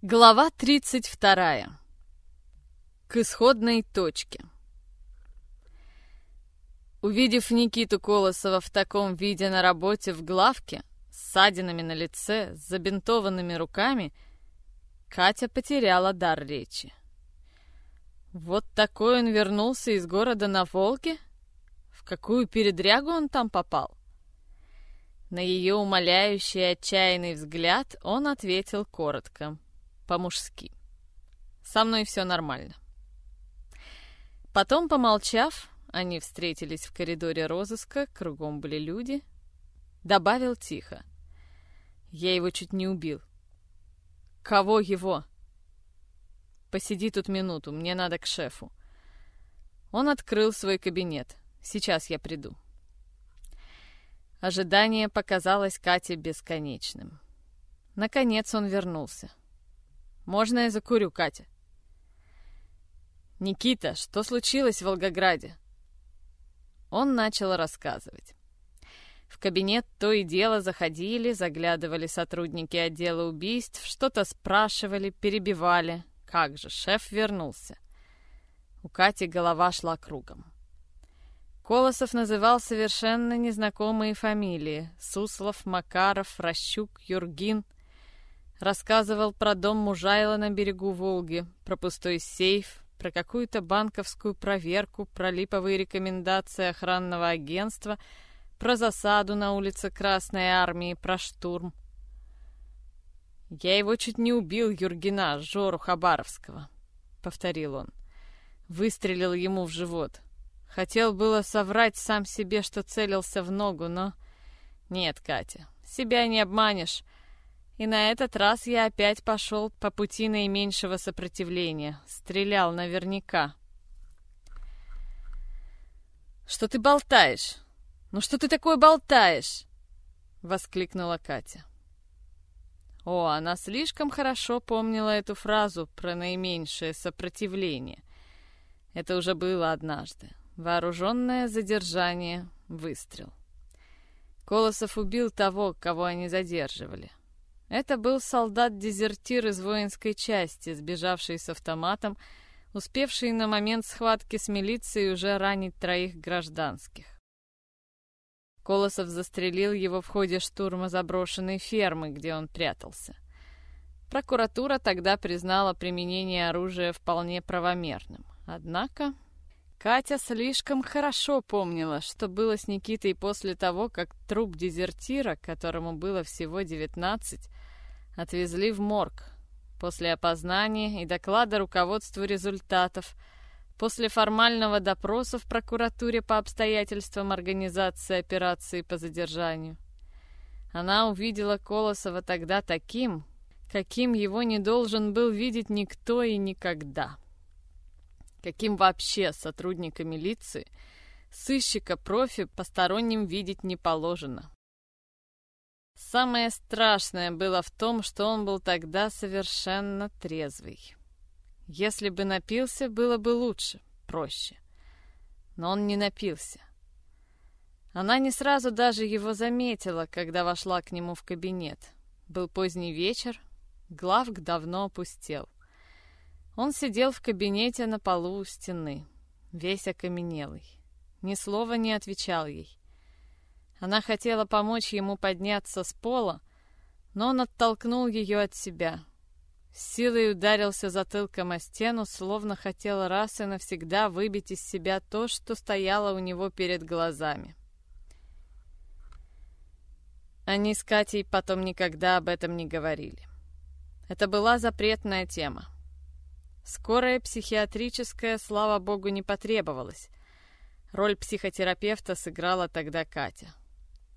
Глава 32. К исходной точке. Увидев Никиту Колосова в таком виде на работе в главке, с ссадинами на лице, с забинтованными руками, Катя потеряла дар речи. Вот такой он вернулся из города на Волге? В какую передрягу он там попал? На ее умоляющий отчаянный взгляд он ответил коротко — по-мужски. Со мной все нормально. Потом, помолчав, они встретились в коридоре розыска, кругом были люди. Добавил тихо. Я его чуть не убил. Кого его? Посиди тут минуту, мне надо к шефу. Он открыл свой кабинет. Сейчас я приду. Ожидание показалось Кате бесконечным. Наконец он вернулся. Можно я закурю, Катя?» «Никита, что случилось в Волгограде?» Он начал рассказывать. В кабинет то и дело заходили, заглядывали сотрудники отдела убийств, что-то спрашивали, перебивали. Как же, шеф вернулся. У Кати голова шла кругом. Колосов называл совершенно незнакомые фамилии. Суслов, Макаров, Рощук, Юргин — Рассказывал про дом Мужайла на берегу Волги, про пустой сейф, про какую-то банковскую проверку, про липовые рекомендации охранного агентства, про засаду на улице Красной Армии, про штурм. «Я его чуть не убил, Юргина, Жору Хабаровского», — повторил он. Выстрелил ему в живот. Хотел было соврать сам себе, что целился в ногу, но... Нет, Катя, себя не обманешь. И на этот раз я опять пошел по пути наименьшего сопротивления. Стрелял наверняка. «Что ты болтаешь? Ну что ты такое болтаешь?» — воскликнула Катя. О, она слишком хорошо помнила эту фразу про наименьшее сопротивление. Это уже было однажды. Вооруженное задержание, выстрел. Колосов убил того, кого они задерживали. Это был солдат-дезертир из воинской части, сбежавший с автоматом, успевший на момент схватки с милицией уже ранить троих гражданских. Колосов застрелил его в ходе штурма заброшенной фермы, где он прятался. Прокуратура тогда признала применение оружия вполне правомерным. Однако Катя слишком хорошо помнила, что было с Никитой после того, как труп дезертира, которому было всего девятнадцать, отвезли в морг. После опознания и доклада руководству результатов, после формального допроса в прокуратуре по обстоятельствам организации операции по задержанию. Она увидела Колосова тогда таким, каким его не должен был видеть никто и никогда. Каким вообще сотрудника милиции, сыщика-профи посторонним видеть не положено. Самое страшное было в том, что он был тогда совершенно трезвый. Если бы напился, было бы лучше, проще. Но он не напился. Она не сразу даже его заметила, когда вошла к нему в кабинет. Был поздний вечер, главк давно опустел. Он сидел в кабинете на полу у стены, весь окаменелый. Ни слова не отвечал ей. Она хотела помочь ему подняться с пола, но он оттолкнул ее от себя. С силой ударился затылком о стену, словно хотел раз и навсегда выбить из себя то, что стояло у него перед глазами. Они с Катей потом никогда об этом не говорили. Это была запретная тема. Скорая психиатрическая, слава богу, не потребовалась. Роль психотерапевта сыграла тогда Катя.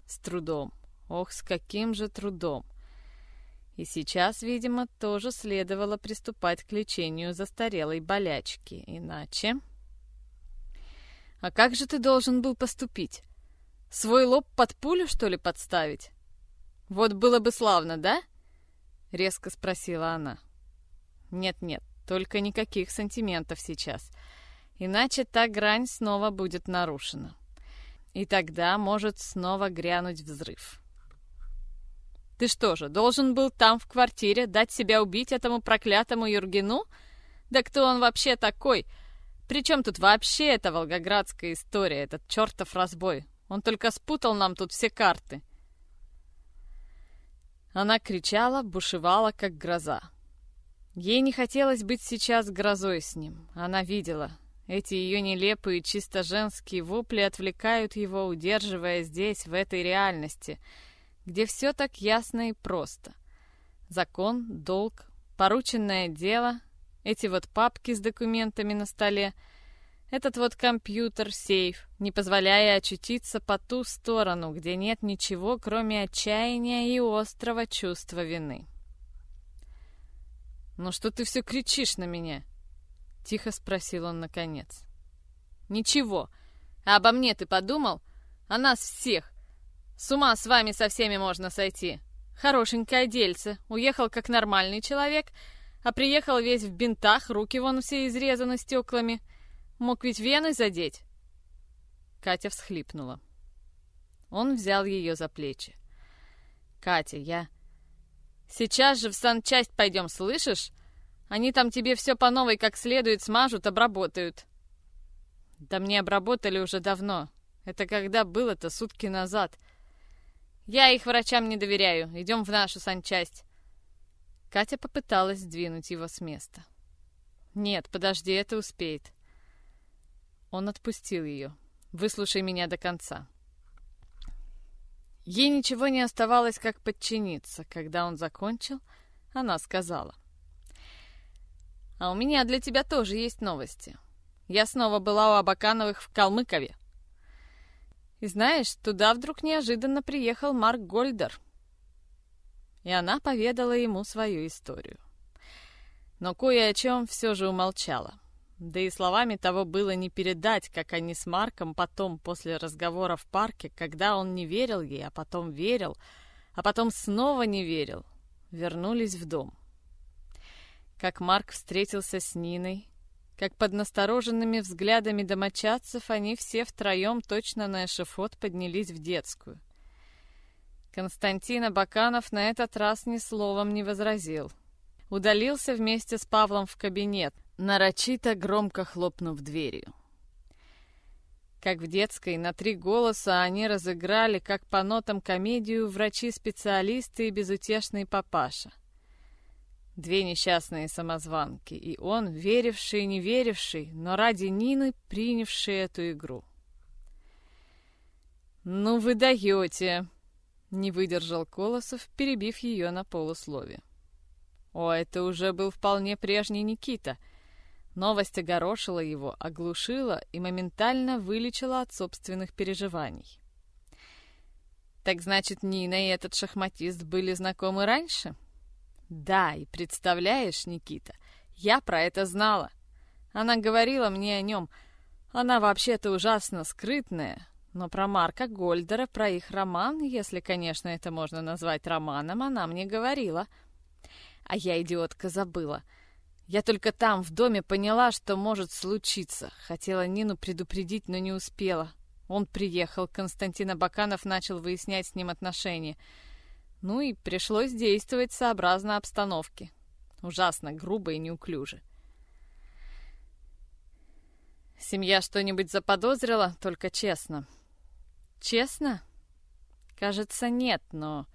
С трудом. Ох, с каким же трудом. И сейчас, видимо, тоже следовало приступать к лечению застарелой болячки, иначе... А как же ты должен был поступить? Свой лоб под пулю, что ли, подставить? Вот было бы славно, да? Резко спросила она. Нет-нет, только никаких сантиментов сейчас. Иначе та грань снова будет нарушена. И тогда может снова грянуть взрыв. Ты что же, должен был там, в квартире, дать себя убить этому проклятому Юргену? Да кто он вообще такой? Причем тут вообще эта волгоградская история, этот чертов разбой? Он только спутал нам тут все карты. Она кричала, бушевала, как гроза. Ей не хотелось быть сейчас грозой с ним. Она видела. Эти ее нелепые, чисто женские вопли отвлекают его, удерживая здесь, в этой реальности — где все так ясно и просто. Закон, долг, порученное дело, эти вот папки с документами на столе, этот вот компьютер, сейф, не позволяя очутиться по ту сторону, где нет ничего, кроме отчаяния и острого чувства вины. «Ну что ты все кричишь на меня?» — тихо спросил он наконец. «Ничего. А обо мне ты подумал? О нас всех. С ума с вами со всеми можно сойти. Хорошенькое дельце. Уехал как нормальный человек, а приехал весь в бинтах, руки вон все изрезаны стеклами. Мог ведь вены задеть. Катя всхлипнула. Он взял ее за плечи. «Катя, я...» «Сейчас же в санчасть пойдем, слышишь? Они там тебе все по новой как следует смажут, обработают». «Да мне обработали уже давно. Это когда было-то сутки назад. Я их врачам не доверяю. Идем в нашу санчасть. Катя попыталась сдвинуть его с места. Нет, подожди, это успеет. Он отпустил ее. Выслушай меня до конца. Ей ничего не оставалось, как подчиниться. Когда он закончил, она сказала. «А у меня для тебя тоже есть новости. Я снова была у Абакановых в Калмыкове. И знаешь, туда вдруг неожиданно приехал Марк Гольдер. И она поведала ему свою историю. Но кое о чем все же умолчала. Да и словами того было не передать, как они с Марком потом, после разговора в парке, когда он не верил ей, а потом верил, а потом снова не верил, вернулись в дом. Как Марк встретился с Ниной, как под настороженными взглядами домочадцев они все втроем точно на эшифот поднялись в детскую. Константин Абаканов на этот раз ни словом не возразил. Удалился вместе с Павлом в кабинет, нарочито громко хлопнув дверью. Как в детской, на три голоса они разыграли, как по нотам комедию, врачи-специалисты и безутешный папаша. Две несчастные самозванки, и он, веривший и не веривший, но ради Нины принявший эту игру. «Ну вы даете!» — не выдержал Колосов, перебив ее на полуслове. О, это уже был вполне прежний Никита. Новость огорошила его, оглушила и моментально вылечила от собственных переживаний. «Так значит, Нина и этот шахматист были знакомы раньше?» Да, и представляешь, Никита, я про это знала. Она говорила мне о нем. Она вообще-то ужасно скрытная, но про Марка Гольдера, про их роман, если, конечно, это можно назвать романом, она мне говорила. А я, идиотка, забыла. Я только там, в доме, поняла, что может случиться. Хотела Нину предупредить, но не успела. Он приехал, Константин Абаканов начал выяснять с ним отношения — ну и пришлось действовать сообразно обстановке. Ужасно грубо и неуклюже. Семья что-нибудь заподозрила, только честно. Честно? Кажется, нет, но...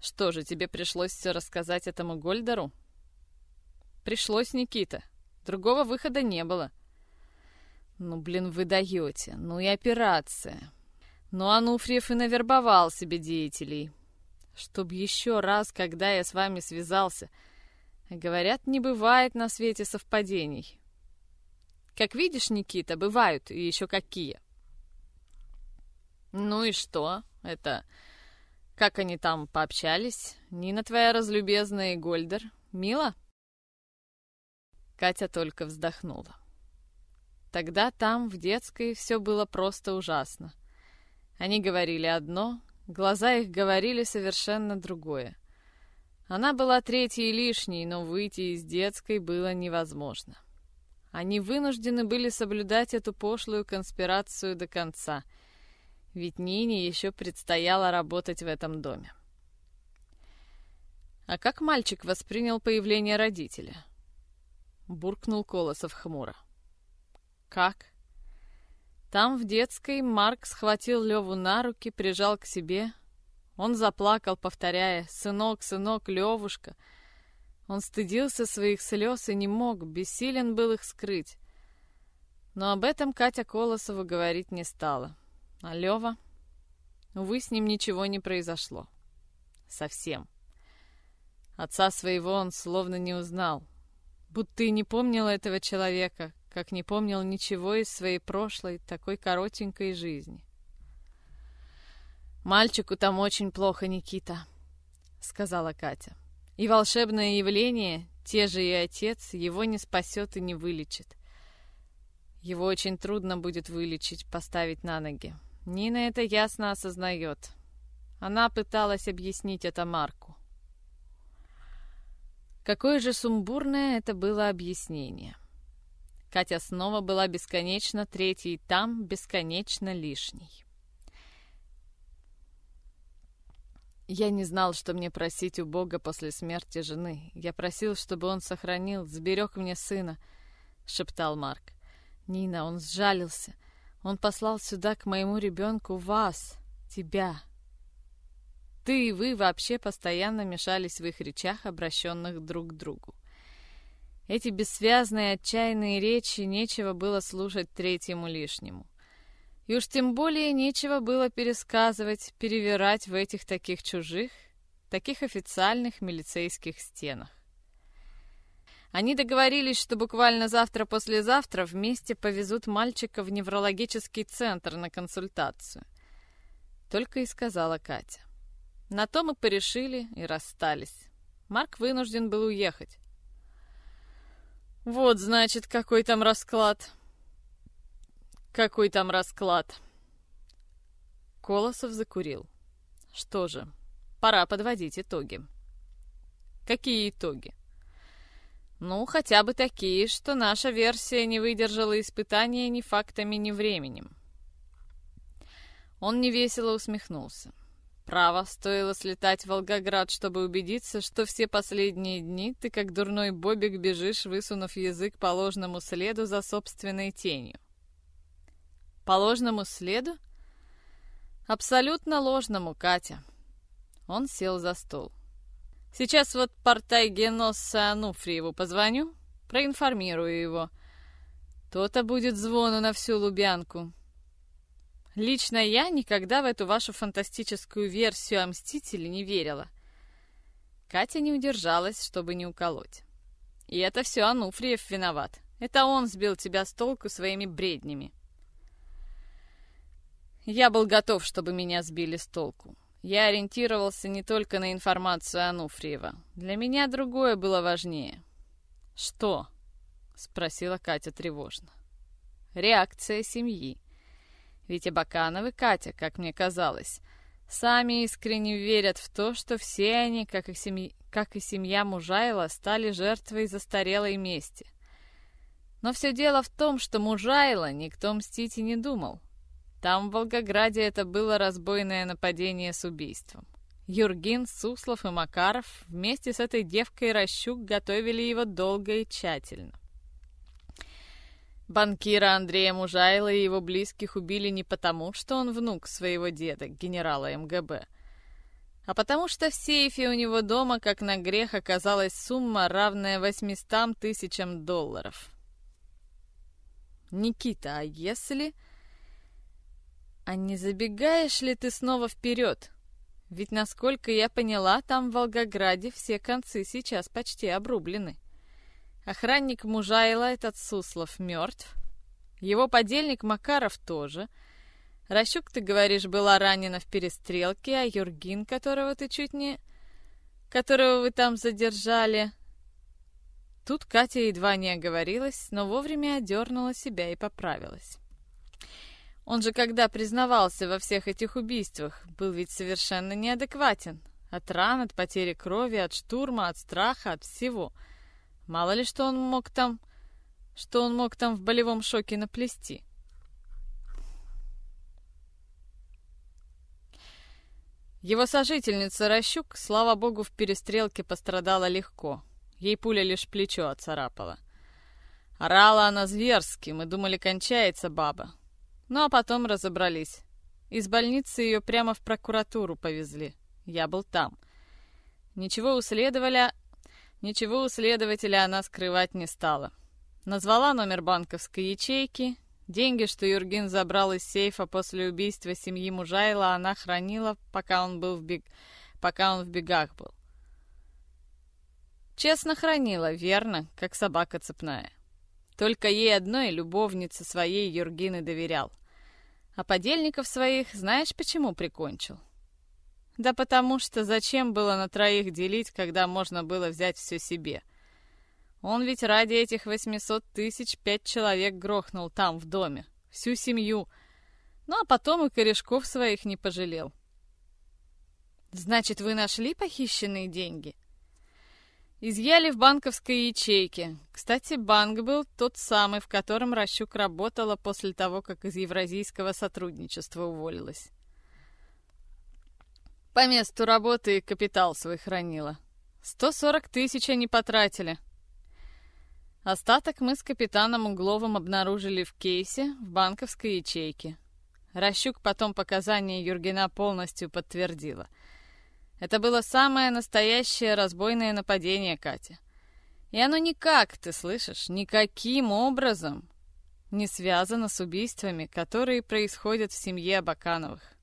Что же, тебе пришлось все рассказать этому Гольдеру? Пришлось, Никита. Другого выхода не было. Ну, блин, вы даете. Ну и операция. Ну, Ануфриев и навербовал себе деятелей чтоб еще раз, когда я с вами связался. Говорят, не бывает на свете совпадений. Как видишь, Никита, бывают и еще какие. Ну и что? Это... Как они там пообщались? Нина твоя разлюбезная и Гольдер. Мило? Катя только вздохнула. Тогда там, в детской, все было просто ужасно. Они говорили одно, Глаза их говорили совершенно другое. Она была третьей лишней, но выйти из детской было невозможно. Они вынуждены были соблюдать эту пошлую конспирацию до конца, ведь Нине еще предстояло работать в этом доме. А как мальчик воспринял появление родителя? Буркнул Колосов хмуро. Как? Там, в детской, Марк схватил Леву на руки, прижал к себе. Он заплакал, повторяя «Сынок, сынок, Левушка!» Он стыдился своих слез и не мог, бессилен был их скрыть. Но об этом Катя Колосова говорить не стала. А Лева... Увы, с ним ничего не произошло. Совсем. Отца своего он словно не узнал. Будто и не помнил этого человека, как не помнил ничего из своей прошлой, такой коротенькой жизни. «Мальчику там очень плохо, Никита», — сказала Катя. «И волшебное явление, те же и отец, его не спасет и не вылечит. Его очень трудно будет вылечить, поставить на ноги. Нина это ясно осознает. Она пыталась объяснить это Марку. Какое же сумбурное это было объяснение. — Катя снова была бесконечно третьей там, бесконечно лишней. Я не знал, что мне просить у Бога после смерти жены. Я просил, чтобы он сохранил, сберег мне сына, — шептал Марк. Нина, он сжалился. Он послал сюда к моему ребенку вас, тебя. Ты и вы вообще постоянно мешались в их речах, обращенных друг к другу. Эти бессвязные отчаянные речи нечего было слушать третьему лишнему. И уж тем более нечего было пересказывать, перевирать в этих таких чужих, таких официальных милицейских стенах. Они договорились, что буквально завтра-послезавтра вместе повезут мальчика в неврологический центр на консультацию. Только и сказала Катя. На то мы порешили и расстались. Марк вынужден был уехать. Вот, значит, какой там расклад. Какой там расклад. Колосов закурил. Что же, пора подводить итоги. Какие итоги? Ну, хотя бы такие, что наша версия не выдержала испытания ни фактами, ни временем. Он невесело усмехнулся. Право, стоило слетать в Волгоград, чтобы убедиться, что все последние дни ты, как дурной бобик, бежишь, высунув язык по ложному следу за собственной тенью. По ложному следу? Абсолютно ложному, Катя. Он сел за стол. Сейчас вот портай Геносса Ануфриеву позвоню, проинформирую его. То-то будет звону на всю Лубянку. Лично я никогда в эту вашу фантастическую версию о Мстителе не верила. Катя не удержалась, чтобы не уколоть. И это все Ануфриев виноват. Это он сбил тебя с толку своими бреднями. Я был готов, чтобы меня сбили с толку. Я ориентировался не только на информацию Ануфриева. Для меня другое было важнее. «Что?» — спросила Катя тревожно. «Реакция семьи. Ведь Абаканов и Катя, как мне казалось, сами искренне верят в то, что все они, как и, семья, как и семья Мужайла, стали жертвой застарелой мести. Но все дело в том, что Мужайла никто мстить и не думал. Там, в Волгограде, это было разбойное нападение с убийством. Юргин, Суслов и Макаров вместе с этой девкой Рощук готовили его долго и тщательно. Банкира Андрея Мужайла и его близких убили не потому, что он внук своего деда, генерала МГБ, а потому что в сейфе у него дома, как на грех, оказалась сумма, равная 800 тысячам долларов. «Никита, а если...» «А не забегаешь ли ты снова вперед? Ведь, насколько я поняла, там в Волгограде все концы сейчас почти обрублены». Охранник Мужайла, этот Суслов, мертв. Его подельник Макаров тоже. Ращук, ты говоришь, была ранена в перестрелке, а Юргин, которого ты чуть не... которого вы там задержали... Тут Катя едва не оговорилась, но вовремя одернула себя и поправилась. Он же, когда признавался во всех этих убийствах, был ведь совершенно неадекватен. От ран, от потери крови, от штурма, от страха, от всего — Мало ли, что он мог там... Что он мог там в болевом шоке наплести. Его сожительница Рощук, слава богу, в перестрелке пострадала легко. Ей пуля лишь плечо отцарапала. Орала она зверски, мы думали, кончается баба. Ну а потом разобрались. Из больницы ее прямо в прокуратуру повезли. Я был там. Ничего у следователя, ничего у следователя она скрывать не стала. Назвала номер банковской ячейки. Деньги, что Юрген забрал из сейфа после убийства семьи Мужайла, она хранила, пока он был в бег... пока он в бегах был. Честно хранила, верно, как собака цепная. Только ей одной любовнице своей Юргины доверял. А подельников своих знаешь почему прикончил? Да потому что зачем было на троих делить, когда можно было взять все себе? — он ведь ради этих 800 тысяч пять человек грохнул там, в доме. Всю семью. Ну, а потом и корешков своих не пожалел. Значит, вы нашли похищенные деньги? Изъяли в банковской ячейке. Кстати, банк был тот самый, в котором Ращук работала после того, как из евразийского сотрудничества уволилась. По месту работы и капитал свой хранила. 140 тысяч они потратили. Остаток мы с капитаном Угловым обнаружили в кейсе в банковской ячейке. Ращук потом показания Юргена полностью подтвердила. Это было самое настоящее разбойное нападение, Катя. И оно никак, ты слышишь, никаким образом не связано с убийствами, которые происходят в семье Абакановых.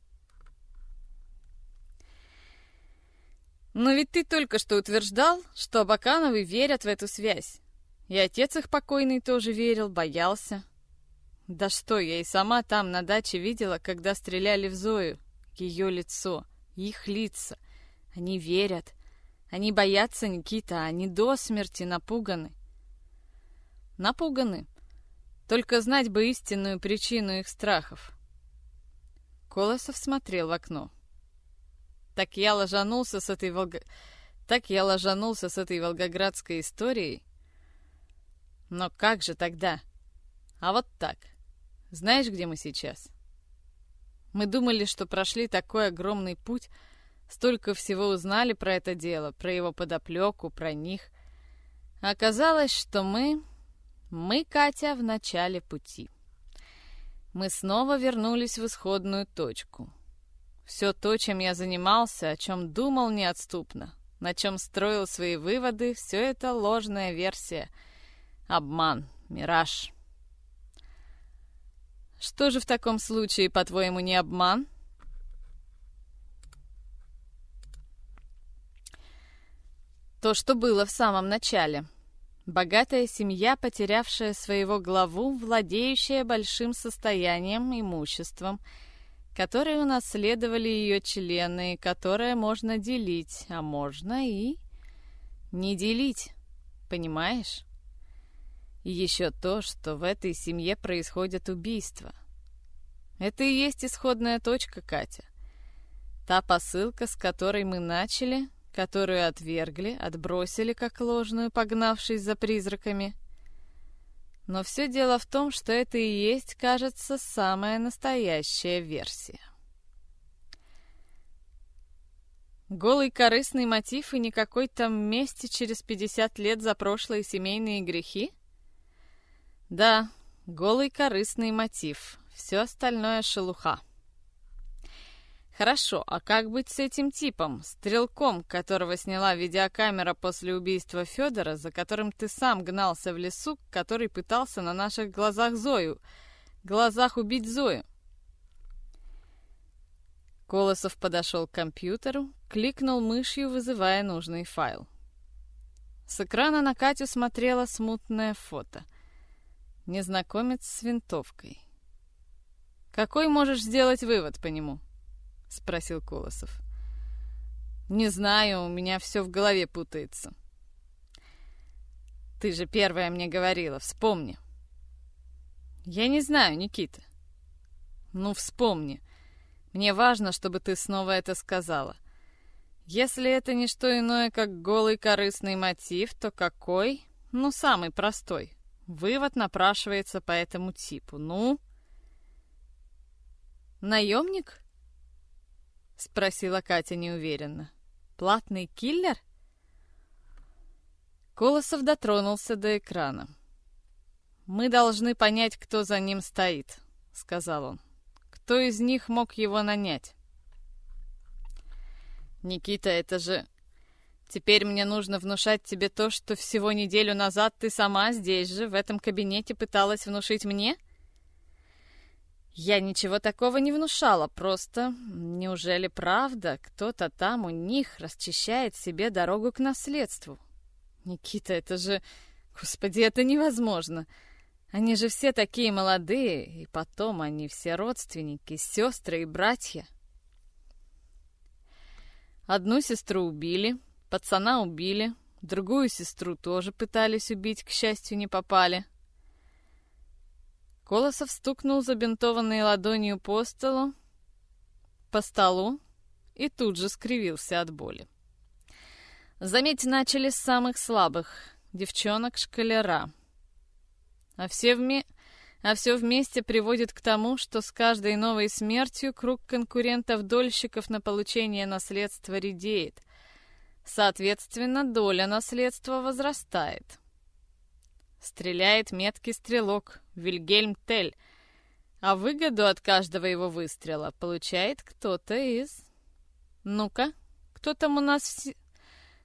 Но ведь ты только что утверждал, что Абакановы верят в эту связь. И отец их покойный тоже верил, боялся. Да что, я и сама там на даче видела, когда стреляли в Зою. Ее лицо, их лица. Они верят. Они боятся Никита, они до смерти напуганы. Напуганы. Только знать бы истинную причину их страхов. Колосов смотрел в окно. Так я ложанулся с этой Волго... Так я ложанулся с этой волгоградской историей, но как же тогда? А вот так. Знаешь, где мы сейчас? Мы думали, что прошли такой огромный путь, столько всего узнали про это дело, про его подоплеку, про них. Оказалось, что мы... Мы, Катя, в начале пути. Мы снова вернулись в исходную точку. Все то, чем я занимался, о чем думал неотступно, на чем строил свои выводы, все это ложная версия — Обман, мираж. Что же в таком случае, по-твоему, не обман? То, что было в самом начале. Богатая семья, потерявшая своего главу, владеющая большим состоянием, имуществом, которое унаследовали ее члены, которое можно делить, а можно и не делить. Понимаешь? И еще то, что в этой семье происходят убийства. Это и есть исходная точка, Катя. Та посылка, с которой мы начали, которую отвергли, отбросили как ложную, погнавшись за призраками. Но все дело в том, что это и есть, кажется, самая настоящая версия. Голый корыстный мотив и никакой там мести через 50 лет за прошлые семейные грехи — да, голый корыстный мотив. Все остальное шелуха. Хорошо, а как быть с этим типом, стрелком, которого сняла видеокамера после убийства Федора, за которым ты сам гнался в лесу, который пытался на наших глазах Зою, глазах убить Зою? Колосов подошел к компьютеру, кликнул мышью, вызывая нужный файл. С экрана на Катю смотрело смутное фото — Незнакомец с винтовкой. «Какой можешь сделать вывод по нему?» — спросил Колосов. «Не знаю, у меня все в голове путается». «Ты же первая мне говорила, вспомни». «Я не знаю, Никита». «Ну, вспомни. Мне важно, чтобы ты снова это сказала. Если это не что иное, как голый корыстный мотив, то какой? Ну, самый простой. Вывод напрашивается по этому типу. Ну? Наемник? — спросила Катя неуверенно. «Платный киллер?» Колосов дотронулся до экрана. «Мы должны понять, кто за ним стоит», — сказал он. «Кто из них мог его нанять?» «Никита, это же Теперь мне нужно внушать тебе то, что всего неделю назад ты сама здесь же, в этом кабинете, пыталась внушить мне? Я ничего такого не внушала, просто... Неужели правда кто-то там у них расчищает себе дорогу к наследству? Никита, это же... Господи, это невозможно. Они же все такие молодые, и потом они все родственники, сестры и братья. Одну сестру убили, Пацана убили, другую сестру тоже пытались убить, к счастью, не попали. Колосов стукнул забинтованной ладонью по столу, по столу и тут же скривился от боли. Заметь, начали с самых слабых, девчонок-школяра. А все, вме... а все вместе приводит к тому, что с каждой новой смертью круг конкурентов-дольщиков на получение наследства редеет, Соответственно, доля наследства возрастает. Стреляет меткий стрелок Вильгельм Тель, а выгоду от каждого его выстрела получает кто-то из... Ну-ка, кто там у нас... В...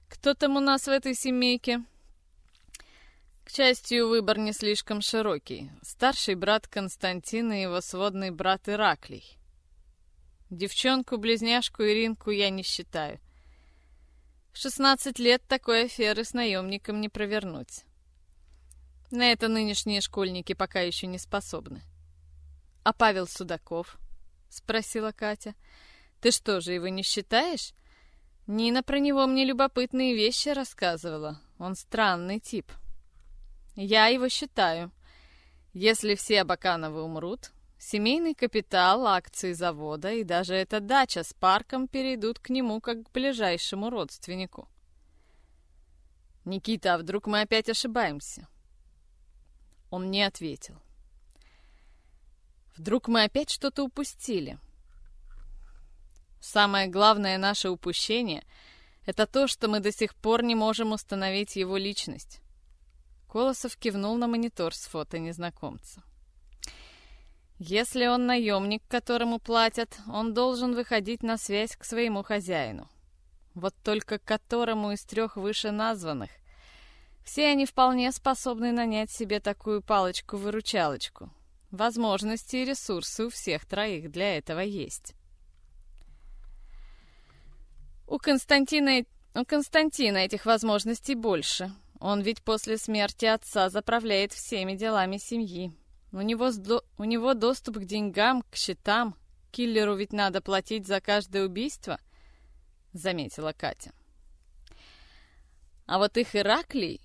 Кто там у нас в этой семейке? К счастью, выбор не слишком широкий. Старший брат Константин и его сводный брат Ираклий. Девчонку-близняшку Иринку я не считаю — 16 лет такой аферы с наемником не провернуть. На это нынешние школьники пока еще не способны. «А Павел Судаков?» — спросила Катя. «Ты что же, его не считаешь? Нина про него мне любопытные вещи рассказывала. Он странный тип. Я его считаю. Если все Абакановы умрут, Семейный капитал, акции завода и даже эта дача с парком перейдут к нему как к ближайшему родственнику. «Никита, а вдруг мы опять ошибаемся?» Он не ответил. «Вдруг мы опять что-то упустили?» Самое главное наше упущение — это то, что мы до сих пор не можем установить его личность. Колосов кивнул на монитор с фото незнакомца. Если он наемник, которому платят, он должен выходить на связь к своему хозяину. Вот только которому из трех вышеназванных. Все они вполне способны нанять себе такую палочку-выручалочку. Возможности и ресурсы у всех троих для этого есть. У Константина, у Константина этих возможностей больше. Он ведь после смерти отца заправляет всеми делами семьи, у него, у него доступ к деньгам, к счетам. Киллеру ведь надо платить за каждое убийство, заметила Катя. А вот их Ираклий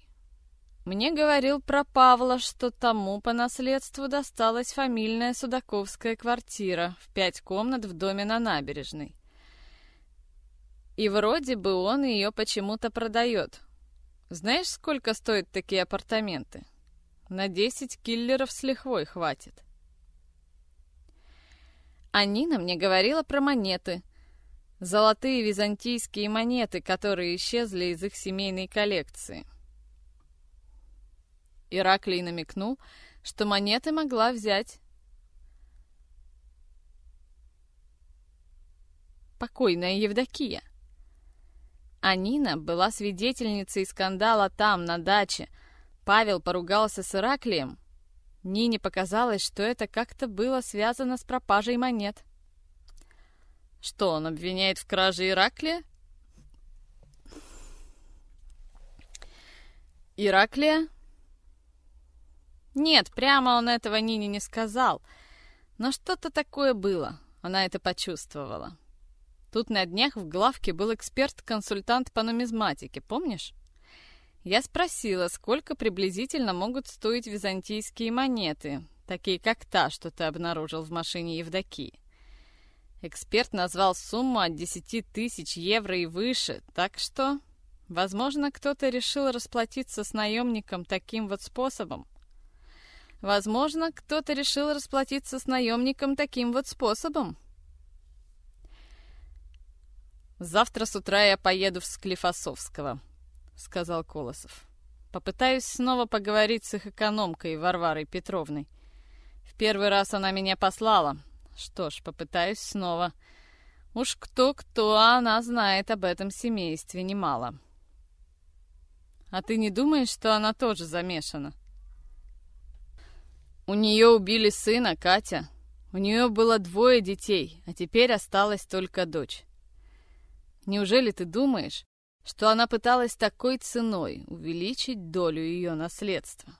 мне говорил про Павла, что тому по наследству досталась фамильная судаковская квартира в пять комнат в доме на набережной. И вроде бы он ее почему-то продает. Знаешь, сколько стоят такие апартаменты? На 10 киллеров с лихвой хватит. А Нина мне говорила про монеты. Золотые византийские монеты, которые исчезли из их семейной коллекции. Ираклий намекнул, что монеты могла взять покойная Евдокия. А Нина была свидетельницей скандала там, на даче, Павел поругался с Ираклием, Нине показалось, что это как-то было связано с пропажей монет. Что, он обвиняет в краже Ираклия? Ираклия? Нет, прямо он этого Нине не сказал. Но что-то такое было, она это почувствовала. Тут на днях в главке был эксперт-консультант по нумизматике, помнишь? Я спросила, сколько приблизительно могут стоить византийские монеты, такие как та, что ты обнаружил в машине Евдокии. Эксперт назвал сумму от 10 тысяч евро и выше, так что, возможно, кто-то решил расплатиться с наемником таким вот способом. Возможно, кто-то решил расплатиться с наемником таким вот способом. Завтра с утра я поеду в Склифосовского, сказал Колосов. Попытаюсь снова поговорить с их экономкой Варварой Петровной. В первый раз она меня послала. Что ж, попытаюсь снова. Уж кто-кто, а она знает об этом семействе немало. А ты не думаешь, что она тоже замешана? У нее убили сына, Катя. У нее было двое детей, а теперь осталась только дочь. Неужели ты думаешь, что она пыталась такой ценой увеличить долю ее наследства?